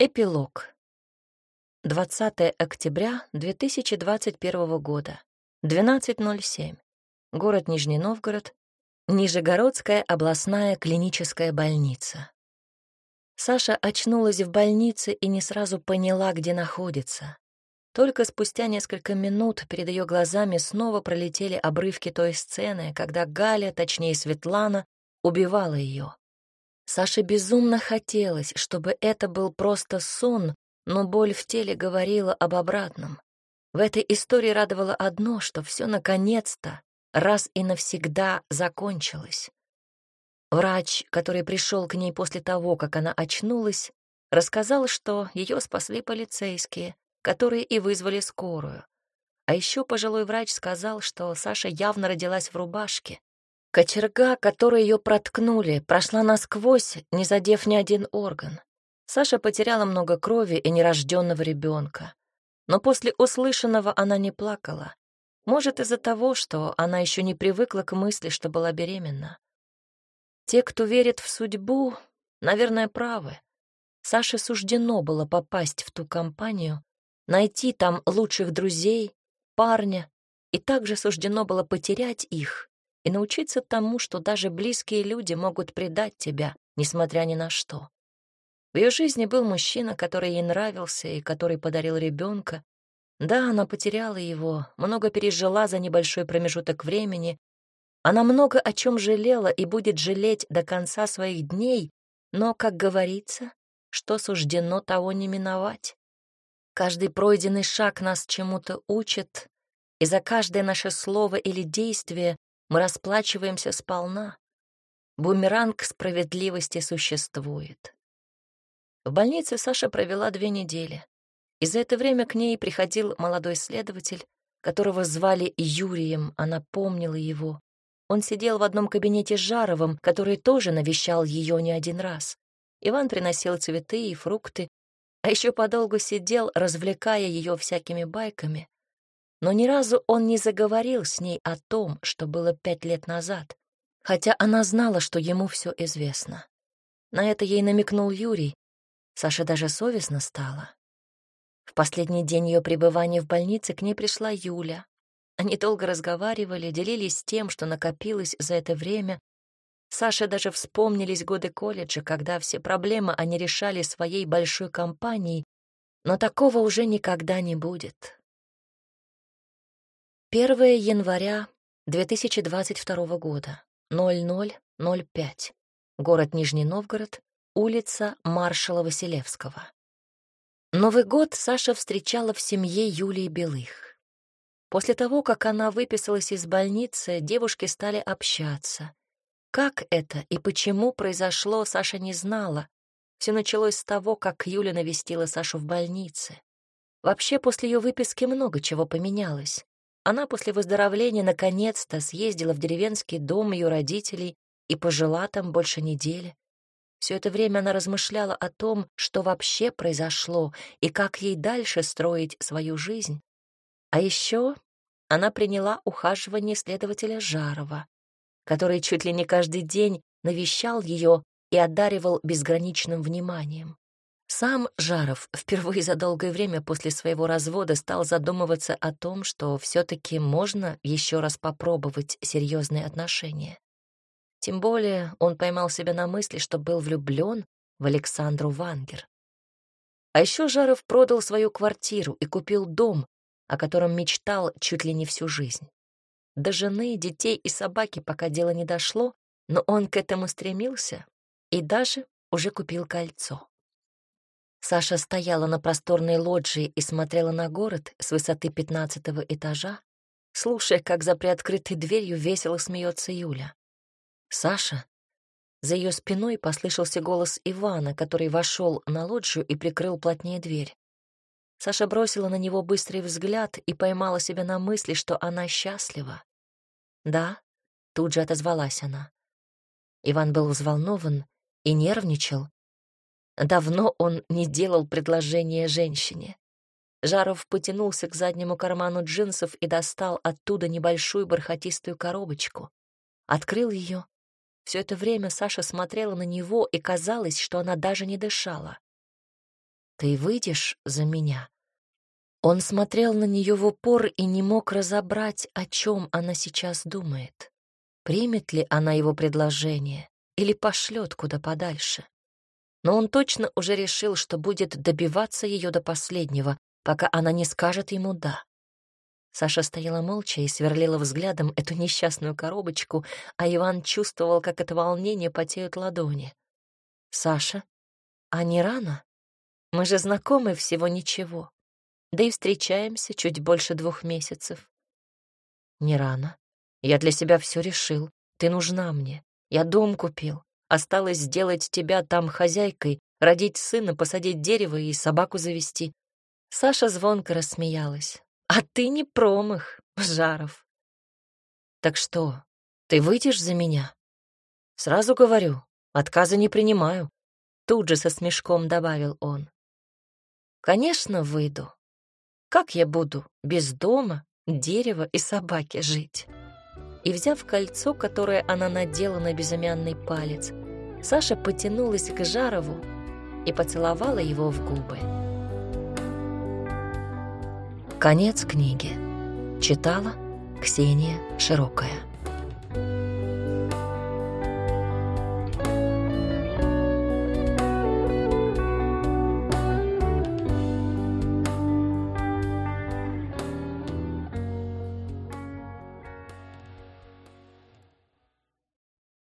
Эпилог. 20 октября 2021 года. 12.07. Город Нижний Новгород. Нижегородская областная клиническая больница. Саша очнулась в больнице и не сразу поняла, где находится. Только спустя несколько минут перед ее глазами снова пролетели обрывки той сцены, когда Галя, точнее Светлана, убивала ее. Саше безумно хотелось, чтобы это был просто сон, но боль в теле говорила об обратном. В этой истории радовало одно, что все наконец-то, раз и навсегда закончилось. Врач, который пришел к ней после того, как она очнулась, рассказал, что ее спасли полицейские, которые и вызвали скорую. А еще пожилой врач сказал, что Саша явно родилась в рубашке, Кочерга, которой ее проткнули, прошла насквозь, не задев ни один орган. Саша потеряла много крови и нерожденного ребенка. Но после услышанного она не плакала. Может, из-за того, что она еще не привыкла к мысли, что была беременна. Те, кто верит в судьбу, наверное, правы. Саше суждено было попасть в ту компанию, найти там лучших друзей, парня, и также суждено было потерять их и научиться тому, что даже близкие люди могут предать тебя, несмотря ни на что. В ее жизни был мужчина, который ей нравился и который подарил ребенка. Да, она потеряла его, много пережила за небольшой промежуток времени. Она много о чем жалела и будет жалеть до конца своих дней, но, как говорится, что суждено, того не миновать. Каждый пройденный шаг нас чему-то учит, и за каждое наше слово или действие мы расплачиваемся сполна. Бумеранг справедливости существует. В больнице Саша провела две недели. И за это время к ней приходил молодой следователь, которого звали Юрием, она помнила его. Он сидел в одном кабинете с Жаровым, который тоже навещал ее не один раз. Иван приносил цветы и фрукты, а еще подолгу сидел, развлекая ее всякими байками, но ни разу он не заговорил с ней о том, что было пять лет назад, хотя она знала, что ему все известно. На это ей намекнул Юрий. Саше даже совестно стало. В последний день ее пребывания в больнице к ней пришла Юля. Они долго разговаривали, делились тем, что накопилось за это время. Саше даже вспомнились годы колледжа, когда все проблемы они решали своей большой компанией, но такого уже никогда не будет. 1 января 2022 года, 00.05. Город Нижний Новгород, улица маршала Василевского. Новый год Саша встречала в семье Юлии Белых. После того, как она выписалась из больницы, девушки стали общаться. Как это и почему произошло, Саша не знала. Все началось с того, как Юля навестила Сашу в больнице. Вообще, после ее выписки много чего поменялось. Она после выздоровления наконец-то съездила в деревенский дом ее родителей и пожила там больше недели. Все это время она размышляла о том, что вообще произошло и как ей дальше строить свою жизнь. А еще она приняла ухаживание следователя Жарова, который чуть ли не каждый день навещал ее и одаривал безграничным вниманием. Сам Жаров впервые за долгое время после своего развода стал задумываться о том, что все-таки можно еще раз попробовать серьезные отношения. Тем более он поймал себя на мысли, что был влюблен в Александру Вангер. А еще Жаров продал свою квартиру и купил дом, о котором мечтал чуть ли не всю жизнь. До жены, детей и собаки пока дело не дошло, но он к этому стремился и даже уже купил кольцо. Саша стояла на просторной лоджии и смотрела на город с высоты пятнадцатого этажа, слушая, как за приоткрытой дверью весело смеется Юля. «Саша?» За ее спиной послышался голос Ивана, который вошел на лоджию и прикрыл плотнее дверь. Саша бросила на него быстрый взгляд и поймала себя на мысли, что она счастлива. «Да», — тут же отозвалась она. Иван был взволнован и нервничал, Давно он не делал предложение женщине. Жаров потянулся к заднему карману джинсов и достал оттуда небольшую бархатистую коробочку. Открыл ее. Все это время Саша смотрела на него, и казалось, что она даже не дышала. Ты выйдешь за меня?» Он смотрел на нее в упор и не мог разобрать, о чем она сейчас думает. Примет ли она его предложение или пошлет куда подальше? Но он точно уже решил, что будет добиваться ее до последнего, пока она не скажет ему «да». Саша стояла молча и сверлила взглядом эту несчастную коробочку, а Иван чувствовал, как это волнение потеют ладони. «Саша, а не рано? Мы же знакомы всего ничего да и встречаемся чуть больше двух месяцев. Не рано. Я для себя все решил. Ты нужна мне. Я дом купил. Осталось сделать тебя там хозяйкой, родить сына, посадить дерево и собаку завести. Саша звонко рассмеялась. А ты не промах, Жаров. Так что, ты выйдешь за меня? Сразу говорю, отказа не принимаю. Тут же со смешком добавил он. Конечно, выйду. Как я буду без дома, дерева и собаки жить? И, взяв кольцо, которое она надела на безымянный палец, Саша потянулась к Жарову и поцеловала его в губы. Конец книги. Читала Ксения Широкая.